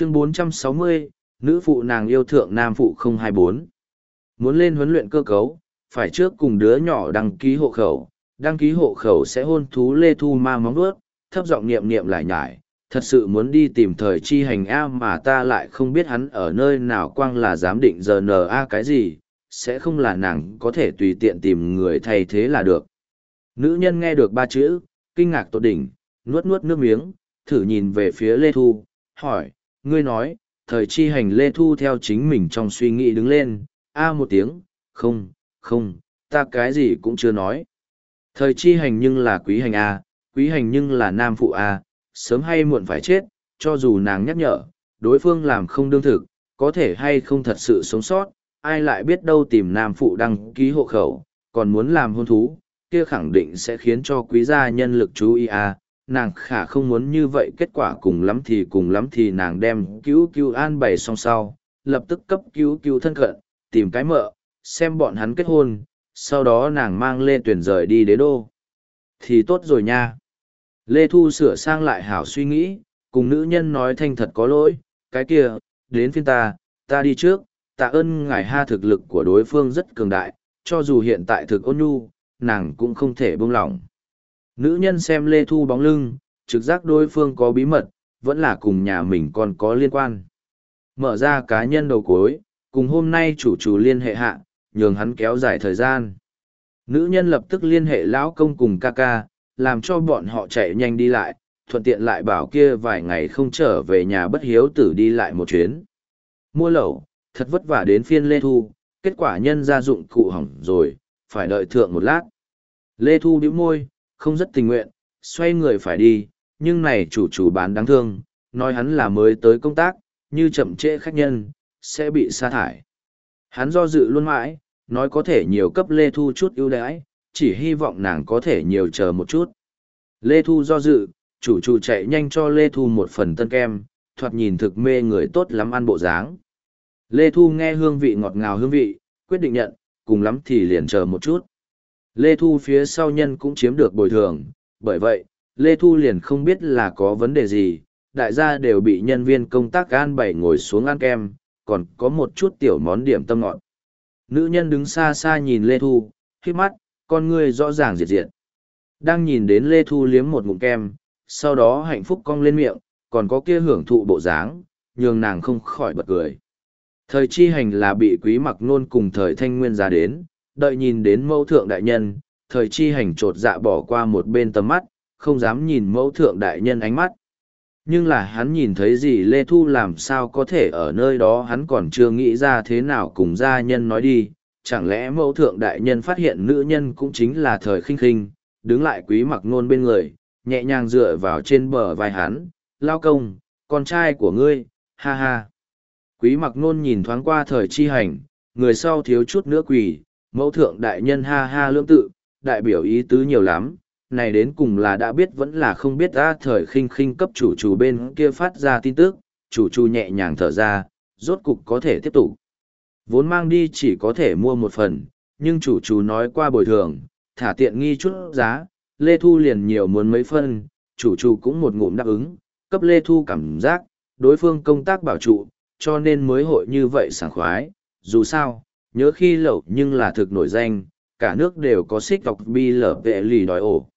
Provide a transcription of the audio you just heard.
chương 460, nữ phụ nàng yêu thượng nam phụ 024. Muốn lên huấn luyện cơ cấu, phải trước cùng đứa nhỏ đăng ký hộ khẩu, đăng ký hộ khẩu sẽ hôn thú lê thu ma móng vuốt, thấp giọng niệm niệm lại nhải, thật sự muốn đi tìm thời chi hành A mà ta lại không biết hắn ở nơi nào quang là giám định giờ n a cái gì, sẽ không là nàng có thể tùy tiện tìm người thay thế là được. Nữ nhân nghe được ba chữ, kinh ngạc tột đỉnh, nuốt nuốt nước miếng, thử nhìn về phía Lê Thu, hỏi, ngươi nói, thời chi hành Lê Thu theo chính mình trong suy nghĩ đứng lên, a một tiếng, không, không, ta cái gì cũng chưa nói. Thời chi hành nhưng là quý hành A, quý hành nhưng là nam phụ A, sớm hay muộn phải chết, cho dù nàng nhắc nhở, đối phương làm không đương thực, có thể hay không thật sự sống sót, ai lại biết đâu tìm nam phụ đăng ký hộ khẩu, còn muốn làm hôn thú, kia khẳng định sẽ khiến cho quý gia nhân lực chú ý a nàng khả không muốn như vậy, kết quả cùng lắm thì cùng lắm thì nàng đem cứu cứu an bày song sau, lập tức cấp cứu cứu thân cận, tìm cái mợ, xem bọn hắn kết hôn, sau đó nàng mang lê tuyển rời đi đế đô. Thì tốt rồi nha. Lê thu sửa sang lại hảo suy nghĩ, cùng nữ nhân nói thanh thật có lỗi, cái kia, đến phiên ta ta đi trước, tạ ơn ngài ha thực lực của đối phương rất cường đại, cho dù hiện tại thực ôn nhu, nàng cũng không thể buông lỏng. Nữ nhân xem Lê Thu bóng lưng, trực giác đối phương có bí mật, vẫn là cùng nhà mình còn có liên quan. Mở ra cá nhân đầu cuối, cùng hôm nay chủ chủ liên hệ hạ, nhường hắn kéo dài thời gian. Nữ nhân lập tức liên hệ lão công cùng ca ca, làm cho bọn họ chạy nhanh đi lại, thuận tiện lại bảo kia vài ngày không trở về nhà bất hiếu tử đi lại một chuyến. Mua lẩu, thật vất vả đến phiên Lê Thu, kết quả nhân gia dụng cụ hỏng rồi, phải đợi thượng một lát. Lê Thu đĩu môi, không rất tình nguyện, xoay người phải đi, nhưng này chủ chủ bán đáng thương, nói hắn là mới tới công tác, như chậm trễ khách nhân, sẽ bị sa thải. Hắn do dự luôn mãi, nói có thể nhiều cấp Lê Thu chút ưu đãi, chỉ hy vọng nàng có thể nhiều chờ một chút. Lê Thu do dự, chủ chủ chạy nhanh cho Lê Thu một phần tân kem, thoạt nhìn thực mê người tốt lắm ăn bộ dáng. Lê Thu nghe hương vị ngọt ngào hương vị, quyết định nhận, cùng lắm thì liền chờ một chút. Lê Thu phía sau nhân cũng chiếm được bồi thường, bởi vậy, Lê Thu liền không biết là có vấn đề gì, đại gia đều bị nhân viên công tác an bày ngồi xuống ăn kem, còn có một chút tiểu món điểm tâm ngọt. Nữ nhân đứng xa xa nhìn Lê Thu, khi mắt, con ngươi rõ ràng diệt diệt. Đang nhìn đến Lê Thu liếm một ngụm kem, sau đó hạnh phúc cong lên miệng, còn có kia hưởng thụ bộ dáng, nhường nàng không khỏi bật cười. Thời chi hành là bị quý mặc nôn cùng thời thanh nguyên ra đến, đợi nhìn đến mẫu thượng đại nhân, thời chi hành trột dạ bỏ qua một bên tầm mắt, không dám nhìn mẫu thượng đại nhân ánh mắt. Nhưng là hắn nhìn thấy gì Lê Thu làm sao có thể ở nơi đó hắn còn chưa nghĩ ra thế nào cùng gia nhân nói đi, chẳng lẽ mẫu thượng đại nhân phát hiện nữ nhân cũng chính là thời khinh khinh, đứng lại quý mặc nôn bên người, nhẹ nhàng dựa vào trên bờ vai hắn, lao công, con trai của ngươi, ha ha. Quý mặc nôn nhìn thoáng qua thời chi hành, người sau thiếu chút nữa quỳ, mẫu thượng đại nhân ha ha lương tự, đại biểu ý tứ nhiều lắm, này đến cùng là đã biết vẫn là không biết ra thời khinh khinh cấp chủ chủ bên kia phát ra tin tức, chủ chủ nhẹ nhàng thở ra, rốt cục có thể tiếp tục. Vốn mang đi chỉ có thể mua một phần, nhưng chủ chủ nói qua bồi thường, thả tiện nghi chút giá, Lê Thu liền nhiều muốn mấy phân, chủ chủ cũng một ngụm đáp ứng, cấp Lê Thu cảm giác, đối phương công tác bảo trụ, cho nên mới hội như vậy sảng khoái, dù sao, nhớ khi lậu nhưng là thực nổi danh, cả nước đều có xích đọc bi lở vệ lì đòi ổ.